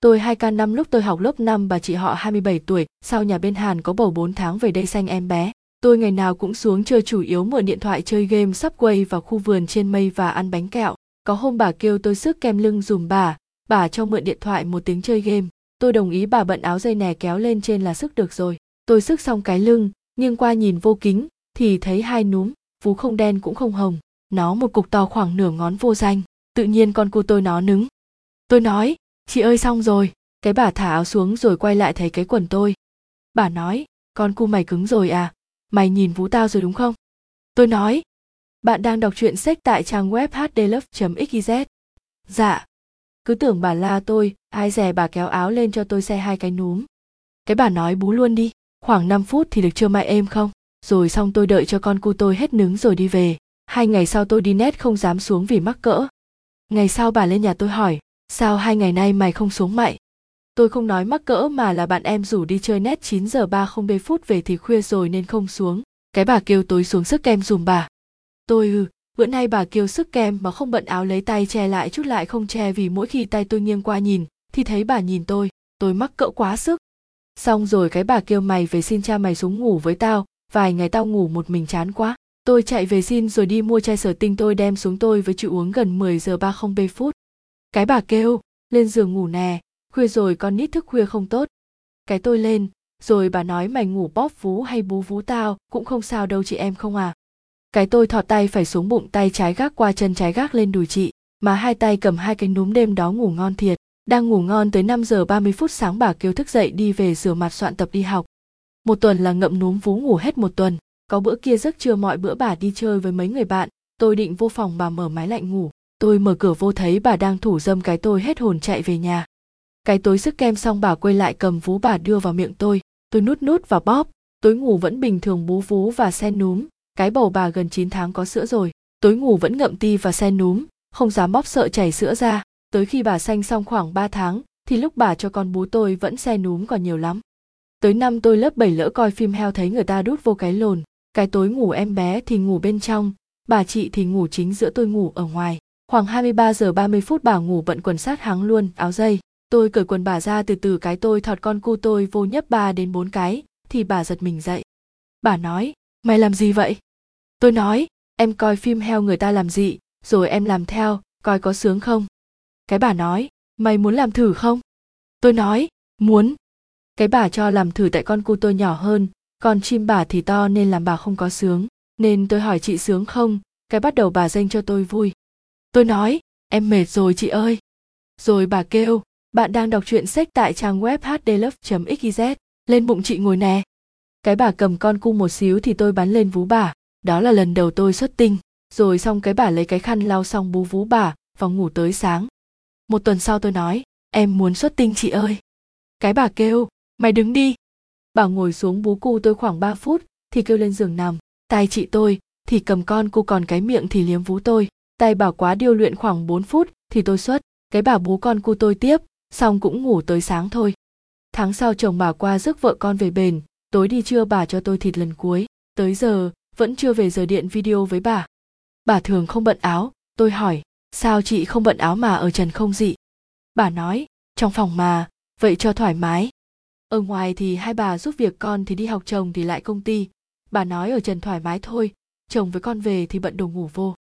Tôi 2K năm lúc tôi học lớp 5 bà chị họ 27 tuổi, sau nhà bên Hàn có bầu 4 tháng về đây sanh em bé. Tôi ngày nào cũng xuống chơi chủ yếu mượn điện thoại chơi game sắp quay vào khu vườn trên mây và ăn bánh kẹo. Có hôm bà kêu tôi sức kem lưng dùm bà, bà cho mượn điện thoại một tiếng chơi game. Tôi đồng ý bà bận áo dây nè kéo lên trên là sức được rồi. Tôi sức xong cái lưng, nhưng qua nhìn vô kính thì thấy hai núm, vú không đen cũng không hồng. Nó một cục to khoảng nửa ngón vô danh. Tự nhiên con cu tôi nó nứng. Tôi nói, chị ơi xong rồi. Cái bà thả áo xuống rồi quay lại thấy cái quần tôi. Bà nói, con cu mày cứng rồi à, mày nhìn vú tao rồi đúng không? Tôi nói, bạn đang đọc truyện sách tại trang web hdlove.xyz. Dạ. Cứ tưởng bà la tôi, ai dè bà kéo áo lên cho tôi xe hai cái núm. Cái bà nói bú luôn đi, khoảng 5 phút thì được chưa mai êm không? Rồi xong tôi đợi cho con cu tôi hết nứng rồi đi về. Hai ngày sau tôi đi nét không dám xuống vì mắc cỡ. Ngày sau bà lên nhà tôi hỏi, sao hai ngày nay mày không xuống mậy? Tôi không nói mắc cỡ mà là bạn em rủ đi chơi nét 9 giờ 30 phút về thì khuya rồi nên không xuống. Cái bà kêu tối xuống sức kem dùm bà. Tôi ừ, bữa nay bà kêu sức kem mà không bận áo lấy tay che lại chút lại không che vì mỗi khi tay tôi nghiêng qua nhìn thì thấy bà nhìn tôi, tôi mắc cỡ quá sức. Xong rồi cái bà kêu mày về xin cha mày xuống ngủ với tao, vài ngày tao ngủ một mình chán quá. Tôi chạy về xin rồi đi mua chai sở tinh tôi đem xuống tôi với chịu uống gần 10 giờ 30 phút. Cái bà kêu, lên giường ngủ nè, khuya rồi con nít thức khuya không tốt. Cái tôi lên, rồi bà nói mày ngủ bóp vú hay bú vú tao, cũng không sao đâu chị em không à. Cái tôi thọt tay phải xuống bụng tay trái gác qua chân trái gác lên đùi chị, mà hai tay cầm hai cái núm đêm đó ngủ ngon thiệt. Đang ngủ ngon tới 5 giờ 30 phút sáng bà kêu thức dậy đi về rửa mặt soạn tập đi học. Một tuần là ngậm núm vú ngủ hết một tuần, có bữa kia giấc trưa mọi bữa bà đi chơi với mấy người bạn, tôi định vô phòng bà mở máy lạnh ngủ. Tôi mở cửa vô thấy bà đang thủ dâm cái tôi hết hồn chạy về nhà. Cái tối sức kem xong bà quay lại cầm vú bà đưa vào miệng tôi, tôi nút nút và bóp, tối ngủ vẫn bình thường bú vú và sen núm, cái bầu bà gần 9 tháng có sữa rồi, tối ngủ vẫn ngậm ti và sen núm, không dám bóp sợ chảy sữa ra, tới khi bà sanh xong khoảng 3 tháng, thì lúc bà cho con bú tôi vẫn xe núm còn nhiều lắm. Tới năm tôi lớp 7 lỡ coi phim heo thấy người ta đút vô cái lồn, cái tối ngủ em bé thì ngủ bên trong, bà chị thì ngủ chính giữa tôi ngủ ở ngoài. Khoảng 23 giờ 30 phút bà ngủ bận quần sát háng luôn, áo dây. Tôi cởi quần bà ra từ từ cái tôi thọt con cu tôi vô nhấp ba đến bốn cái, thì bà giật mình dậy. Bà nói, mày làm gì vậy? Tôi nói, em coi phim heo người ta làm gì, rồi em làm theo, coi có sướng không? Cái bà nói, mày muốn làm thử không? Tôi nói, muốn. Cái bà cho làm thử tại con cu tôi nhỏ hơn, còn chim bà thì to nên làm bà không có sướng. Nên tôi hỏi chị sướng không, cái bắt đầu bà dành cho tôi vui. Tôi nói, em mệt rồi chị ơi. Rồi bà kêu, bạn đang đọc truyện sách tại trang web hdlove.xyz, lên bụng chị ngồi nè. Cái bà cầm con cung một xíu thì tôi bắn lên vú bà, đó là lần đầu tôi xuất tinh. Rồi xong cái bà lấy cái khăn lau xong bú vú bà, và ngủ tới sáng. Một tuần sau tôi nói, em muốn xuất tinh chị ơi. Cái bà kêu, mày đứng đi. Bà ngồi xuống bú cu tôi khoảng 3 phút, thì kêu lên giường nằm. Tay chị tôi, thì cầm con cu còn cái miệng thì liếm vú tôi. Tay bảo quá điêu luyện khoảng 4 phút, thì tôi xuất. Cái bà bú con cu tôi tiếp, xong cũng ngủ tới sáng thôi. Tháng sau chồng bà qua rước vợ con về bền, tối đi trưa bà cho tôi thịt lần cuối. Tới giờ, vẫn chưa về giờ điện video với bà. Bà thường không bận áo, tôi hỏi, sao chị không bận áo mà ở trần không dị? Bà nói, trong phòng mà, vậy cho thoải mái. Ở ngoài thì hai bà giúp việc con thì đi học chồng thì lại công ty. Bà nói ở trần thoải mái thôi, chồng với con về thì bận đồ ngủ vô.